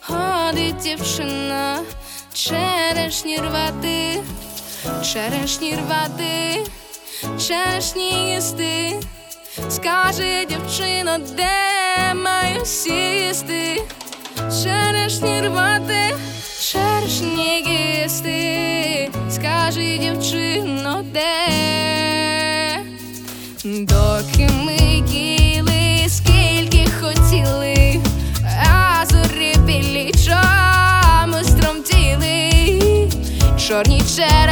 Ходить дівчина, черешні рвати, черешні рвати, черешні їсти. Скаже дівчина, де маю сісти, черешні рвати, черешні їсти, скажи дівчино, де. Доки ми їли, скільки хотіли, а зорі білі чомусь тромтіли, чорні черешні